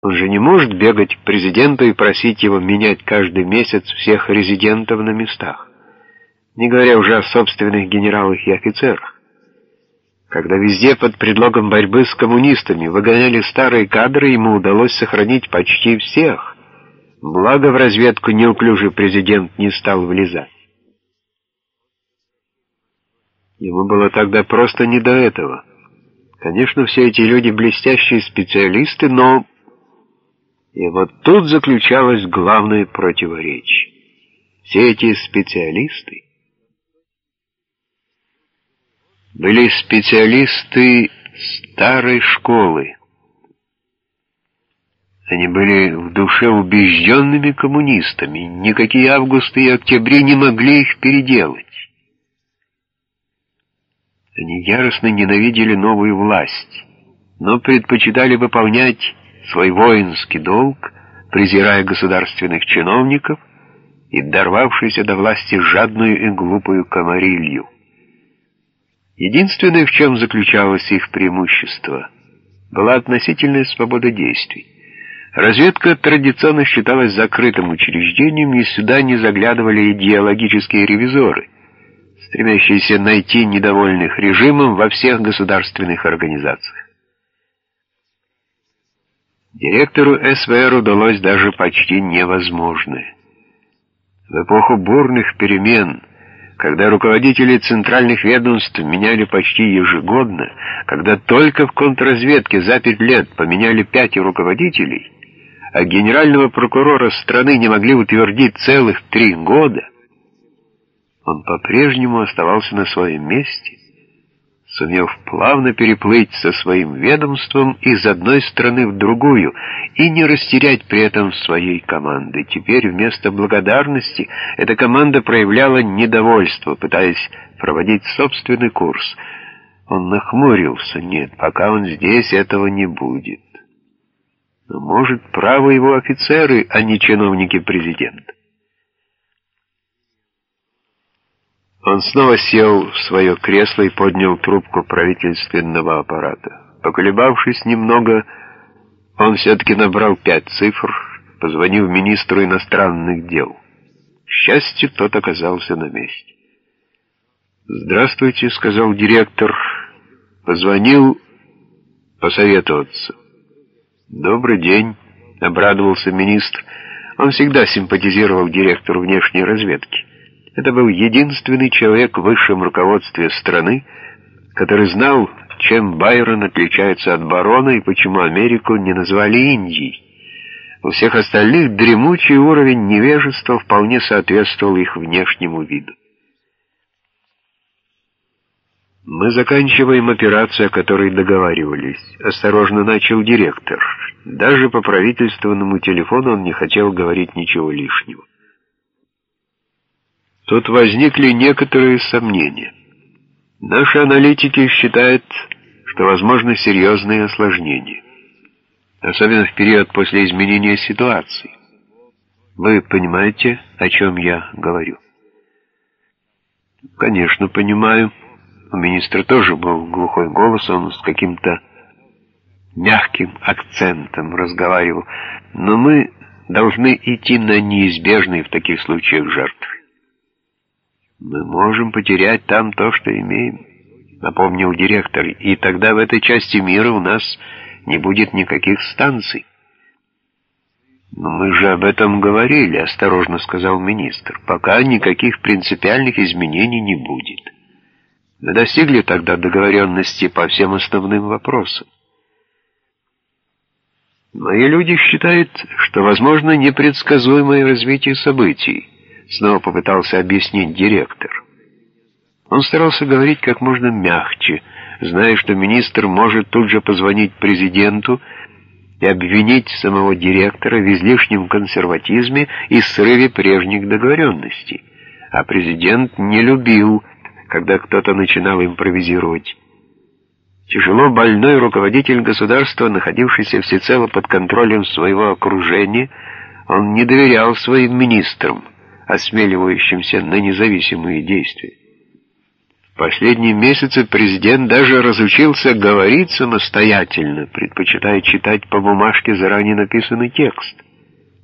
Он же не может бегать к президенту и просить его менять каждый месяц всех резидентов на местах, не говоря уже о собственных генералах и офицерах. Когда везде под предлогом борьбы с коммунистами выгоняли старые кадры, ему удалось сохранить почти всех. Благо в разведку неуклюжий президент не стал влезать. Ему было тогда просто не до этого. Конечно, все эти люди блестящие специалисты, но... И вот тут заключалось главное противоречие. Все эти специалисты были специалисты старой школы. Они были в душе убежденными коммунистами. Никакие августы и октябри не могли их переделать. Они яростно ненавидели новую власть, но предпочитали выполнять свой воинский долг, презирая государственных чиновников и дорвавшуюся до власти жадную и глупую комарилью. Единственное, в чем заключалось их преимущество, была относительная свобода действий. Разведка традиционно считалась закрытым учреждением, и сюда не заглядывали идеологические ревизоры — стремящиеся найти недовольных режимом во всех государственных организациях. Директору СВР удалось даже почти невозможное. В эпоху бурных перемен, когда руководители центральных ведомств меняли почти ежегодно, когда только в контрразведке за пять лет поменяли пять руководителей, а генерального прокурора страны не могли утвердить целых три года, он по-прежнему оставался на своем месте, сумев плавно переплыть со своим ведомством из одной страны в другую и не растерять при этом своей команды. Теперь вместо благодарности эта команда проявляла недовольство, пытаясь проводить собственный курс. Он нахмурился. Нет, пока он здесь, этого не будет. Но, может, правы его офицеры, а не чиновники президента. Он снова сел в свое кресло и поднял трубку правительственного аппарата. Поколебавшись немного, он все-таки набрал пять цифр, позвонил министру иностранных дел. К счастью, тот оказался на месте. «Здравствуйте», — сказал директор. Позвонил посоветоваться. «Добрый день», — обрадовался министр. Он всегда симпатизировал директору внешней разведки. Это был единственный человек в высшем руководстве страны, который знал, чем Байрон отличается от барона и почему Америку не назвали Индией. У всех остальных дремучий уровень невежества вполне соответствовал их внешнему виду. «Мы заканчиваем операцию, о которой договаривались», — осторожно начал директор. Даже по правительственному телефону он не хотел говорить ничего лишнего. Тут возникли некоторые сомнения. Наши аналитики считают, что возможны серьезные осложнения, особенно в период после изменения ситуации. Вы понимаете, о чем я говорю? Конечно, понимаю. У министра тоже был глухой голос, он с каким-то мягким акцентом разговаривал. Но мы должны идти на неизбежные в таких случаях жертвы. «Мы можем потерять там то, что имеем», — напомнил директор, «и тогда в этой части мира у нас не будет никаких станций». «Но мы же об этом говорили», — осторожно сказал министр. «Пока никаких принципиальных изменений не будет. Мы достигли тогда договоренности по всем основным вопросам. Мои люди считают, что возможно непредсказуемое развитие событий». Снова попытался объяснить директор. Он старался говорить как можно мягче, зная, что министр может тут же позвонить президенту и обвинить самого директора в излишнем консерватизме и срыве прежних договоренностей. А президент не любил, когда кто-то начинал импровизировать. Тяжело больной руководитель государства, находившийся всецело под контролем своего окружения, он не доверял своим министрам осмеливающимся на независимые действия. последние месяцы президент даже разучился говорить самостоятельно, предпочитая читать по бумажке заранее написанный текст.